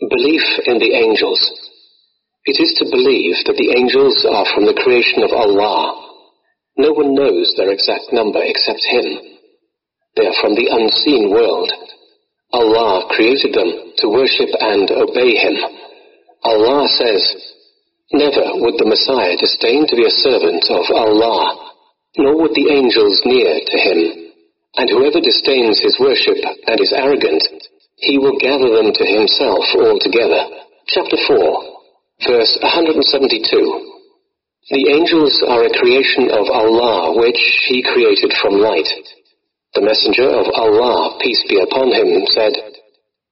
Belief in the angels. It is to believe that the angels are from the creation of Allah. No one knows their exact number except Him. They are from the unseen world. Allah created them to worship and obey Him. Allah says, Never would the Messiah disdain to be a servant of Allah, nor would the angels near to Him. And whoever disdains His worship and is arrogant, he will gather them to himself altogether. Chapter 4, verse 172. The angels are a creation of Allah which He created from light. The Messenger of Allah, peace be upon him, said,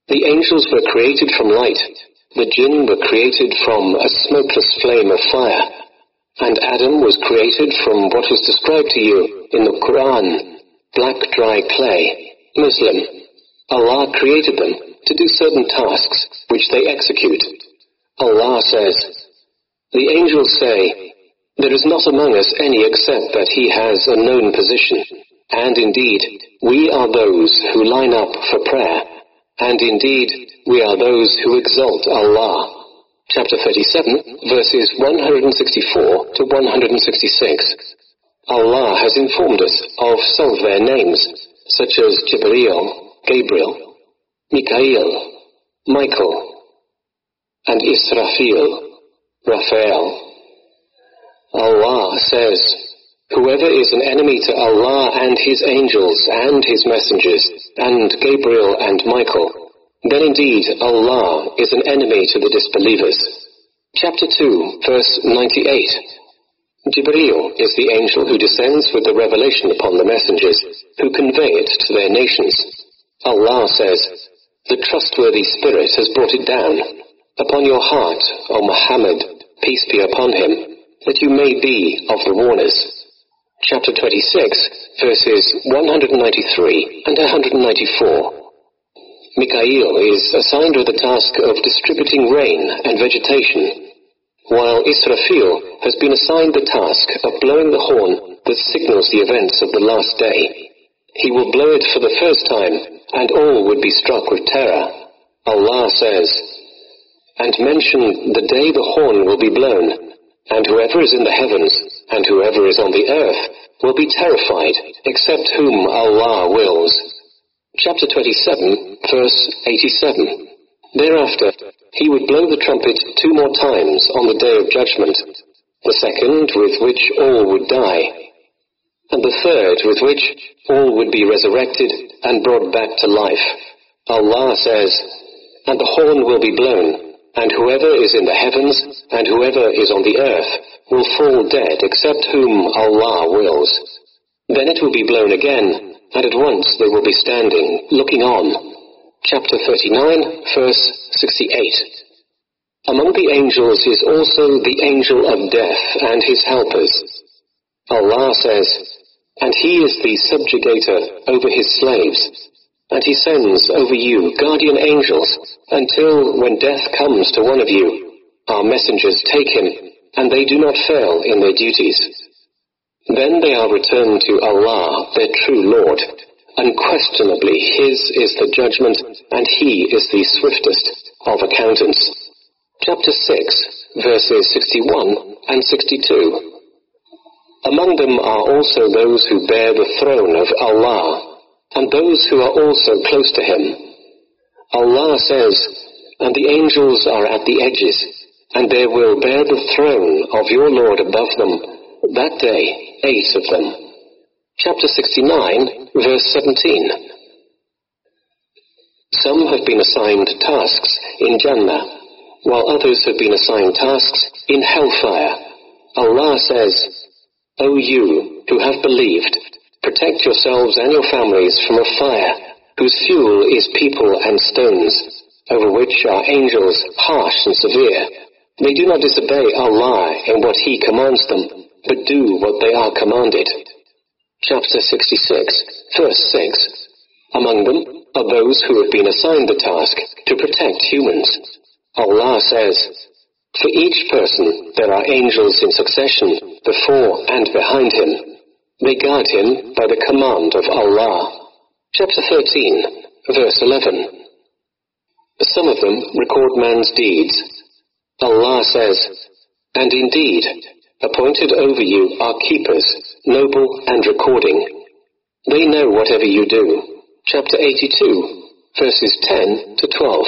The angels were created from light, the jinn were created from a smokeless flame of fire, and Adam was created from what was described to you in the Quran, black dry clay, Muslim, Allah created them to do certain tasks which they execute. Allah says, The angels say, There is not among us any except that he has a known position. And indeed, we are those who line up for prayer. And indeed, we are those who exalt Allah. Chapter 37, verses 164 to 166. Allah has informed us of some of their names, such as Jibreel, Gabriel, Mikael, Michael, and Israfil, Raphael. Allah says, Whoever is an enemy to Allah and His angels and His messengers and Gabriel and Michael, then indeed Allah is an enemy to the disbelievers. Chapter 2, verse 98. Jibreel is the angel who descends with the revelation upon the messengers, who convey it to their nations. Allah says, The trustworthy Spirit has brought it down upon your heart, O Muhammad, peace be upon him, that you may be of the warners. Chapter 26, verses 193 and 194. Mikael is assigned with the task of distributing rain and vegetation, while Israfil has been assigned the task of blowing the horn that signals the events of the last day. He will blow it for the first time and all would be struck with terror. Allah says, And mention the day the horn will be blown, and whoever is in the heavens and whoever is on the earth will be terrified, except whom Allah wills. Chapter 27, verse 87. Thereafter, he would blow the trumpet two more times on the day of judgment, the second with which all would die, and the third with which all would be resurrected and brought back to life. Allah says, And the horn will be blown, and whoever is in the heavens and whoever is on the earth will fall dead except whom Allah wills. Then it will be blown again, and at once they will be standing, looking on. Chapter 39, verse 68. Among the angels is also the angel of death and his helpers. Allah says, and he is the subjugator over his slaves. And he sends over you guardian angels until when death comes to one of you, our messengers take him, and they do not fail in their duties. Then they are returned to Allah, their true Lord. Unquestionably, His is the judgment, and He is the swiftest of accountants. Chapter 6, verses 61 and 62. Among them are also those who bear the throne of Allah, and those who are also close to Him. Allah says, And the angels are at the edges, and they will bear the throne of your Lord above them, that day, eight of them. Chapter 69, verse 17. Some have been assigned tasks in Jannah, while others have been assigned tasks in hellfire. Allah says, O you who have believed, protect yourselves and your families from a fire whose fuel is people and stones, over which are angels harsh and severe. They do not disobey Allah in what He commands them, but do what they are commanded. Chapter 66, verse 6. Among them are those who have been assigned the task to protect humans. Allah says, for each person there are angels in succession, before and behind him. They guard him by the command of Allah. Chapter 13, verse 11. Some of them record man's deeds. Allah says, And indeed, appointed over you are keepers, noble and recording. They know whatever you do. Chapter 82, verses 10 to 12.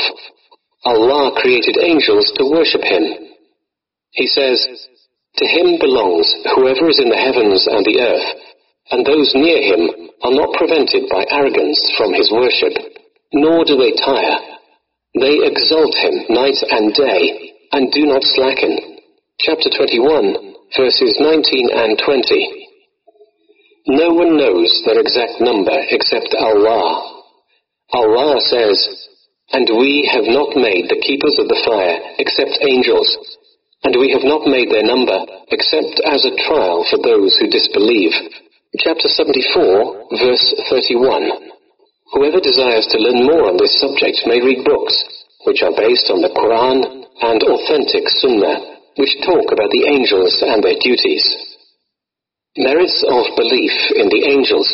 Allah created angels to worship Him. He says, To Him belongs whoever is in the heavens and the earth, and those near Him are not prevented by arrogance from His worship, nor do they tire. They exalt him night and day, and do not slacken. Chapter 21, verses 19 and 20. No one knows their exact number except Allah. Allah says, And we have not made the keepers of the fire except angels, and we have not made their number except as a trial for those who disbelieve. Chapter 74, verse 31. Whoever desires to learn more on this subject may read books, which are based on the Quran and authentic Sunnah, which talk about the angels and their duties. Merits of belief in the angels.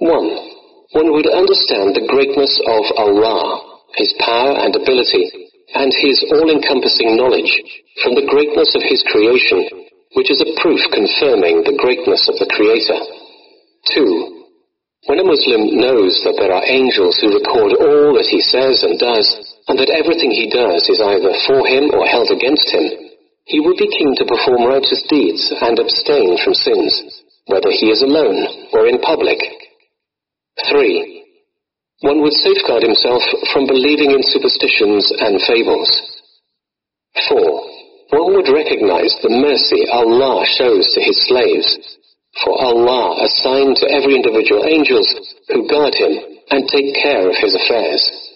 1. One would understand the greatness of Allah, His power and ability, and His all-encompassing knowledge from the greatness of His creation, which is a proof confirming the greatness of the Creator. 2. When a Muslim knows that there are angels who record all that he says and does, and that everything he does is either for him or held against him, he will be keen to perform righteous deeds and abstain from sins, whether he is alone or in public. 3. One would safeguard himself from believing in superstitions and fables. 4. One would recognize the mercy Allah shows to his slaves for Allah assigned to every individual angels who guard him and take care of his affairs.